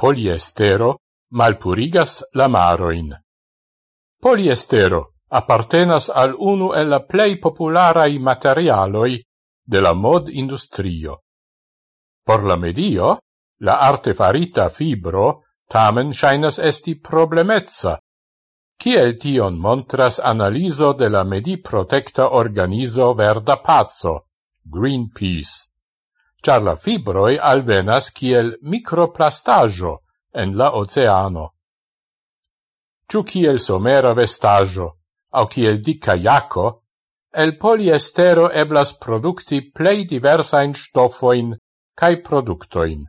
Poliestero malpurigas la maroin. Poliestero appartenas al unu el la plei popularai materialoi de la mod industrio. Por la medio, la artefarita fibro tamen shainas esti problemezza, kiel tion montras analiso de la mediprotecta organizo Verda Pazzo, Greenpeace char la fibroi alvenas kiel microplastajo en la oceano. Ciu kiel somera vestajo, au kiel dica jaco, el poliestero eblas producti plei diversain stoffoin cae productoin.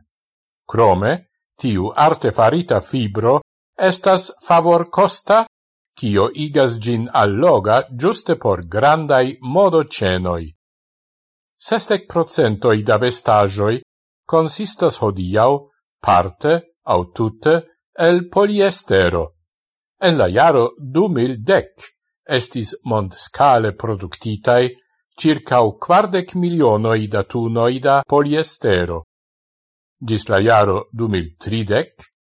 Crome, tiu artefarita fibro estas favor costa, cio igas gin alloga giuste por grandai modocenoi. Sestec procentoi da vestagioi consistas hodiau parte au tutte el poliestero. En la jaro du mil dec estis mont scale productitai circau quardec milionoi da tunoi da poliestero. Gis la jaro du mil tridec,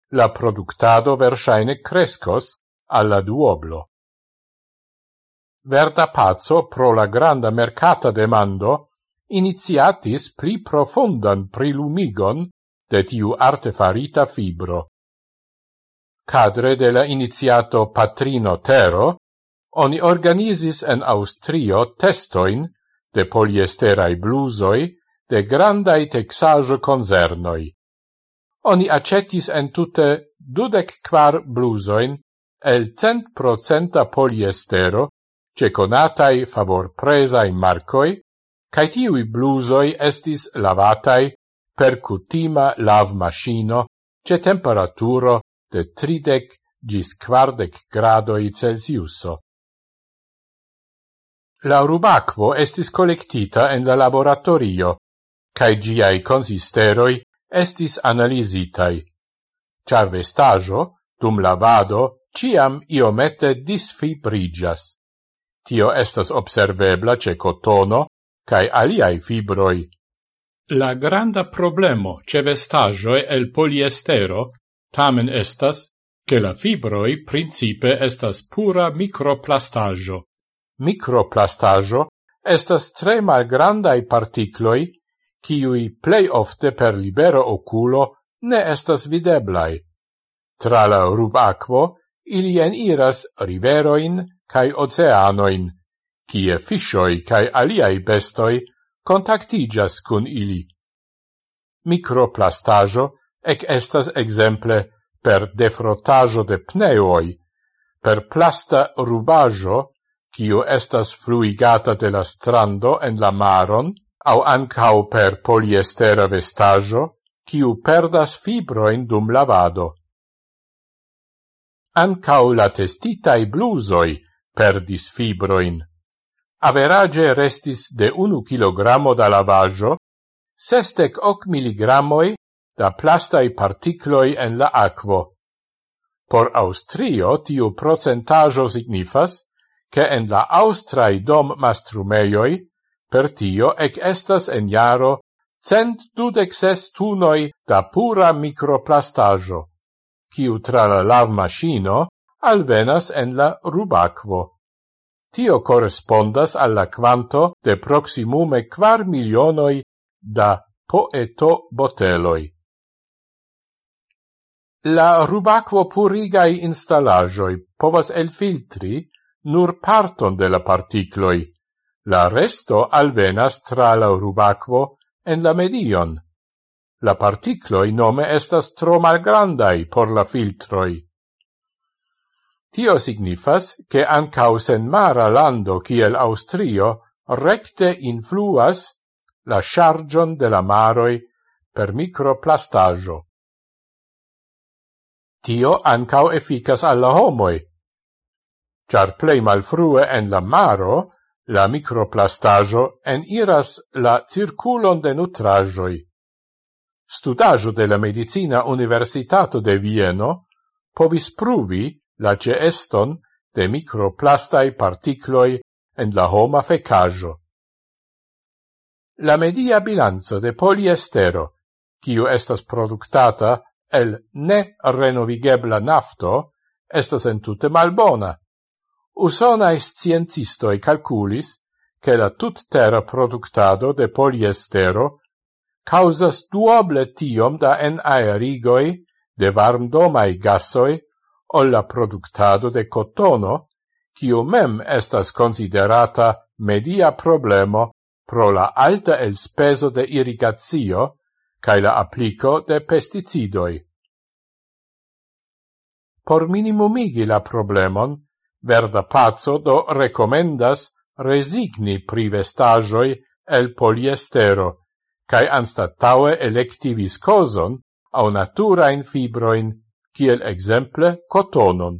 la productado versaine crescos alla duoblo. Verda pazzo pro la granda mercata demando iniziatis pli profundan prilumigon de tiu artefarita fibro. Cadre de la iniziato Patrino Tero, oni organizis en Austrio testoin de poliesterai blusoi de grandai texajo concernoi. Oni acetis en tute dudec quar blusoin el cent procenta poliestero ce conatai favor presai marcoi cae tiui blusoi estis lavatai per cutima lavmachino ce temperaturo de tridec gis quardec gradoi Celsiuso. La rubacvo estis collectita en la laboratorio, cae giai consisteroi estis analisitai. char vestajo, dum lavado, ciam iomete disfibrigas. Tio estas observebla ce cotono, cae aliai fibroi. La granda problemo ce vestajoe el poliestero tamen estas che la fibroi principe estas pura microplastajo. Microplastajo estas tre malgrandai particloi, ciui plei ofte per libero oculo ne estas videblai. Tra la rub aquo, iras riveroin cae oceanoin, kie fishoi cae aliai bestoi contactigas cun ili. Microplastajo ec estas exemple per defrotajo de pneoi, per plasta rubajo, cio estas fluigata de la strando en la maron, au ancau per poliestera vestajo, kiu perdas fibroin dum lavado. Ancau la testitai blusoi perdis fibroin average restis de unu kilogramo da lavaggio, sestec hoc miligrammoi da plastai particloi en la aquo. Por Austrio tiu procentajo signifas che en la Austrai dom mastrumeioi per tio ec estas en jaro cent dudexes tunoi da pura microplastajo, kiu tra la lav machino alvenas en la rubacvo. Tio correspondas alla quanto de proximume quar milionoi da poeto boteloi. La rubacvo purigai installagioi povas elfiltri nur parton de la particloi. La resto alvenas tra la rubacvo en la medion. La particloi nome estas tro malgrandai por la filtroi. Tio signifas che ancaus en mara lando kiel Austrio recte influas la chargion de la maroi per microplastaggio. Tio ancau efficas alla homoi, char plei malfrue en la maro la microplastaggio en iras la circulon de nutrajoi. Studaggio de la Medicina Universitato de Vieno povis pruvi la ceeston de microplastai particloi en la homa fecajo. La media bilanzo de poliestero, kiu estas productata el ne renovigebla nafto, estas entute malbona. Usonae sciencistoi calculis che la tuttera productado de poliestero causas duoble tiom da en aerigoi de varmdomai gasoi olla productado de cotono, kiu mem estas considerata media problemo pro la alta elspeso de irrigazio cae la applico de pesticidoi. Por minimumigi la problemon, Verda Pazzo do recomendas resigni privestagioi el poliestero, cae anstataue electi viscoson au naturain fibroin kiel exemple cotonon.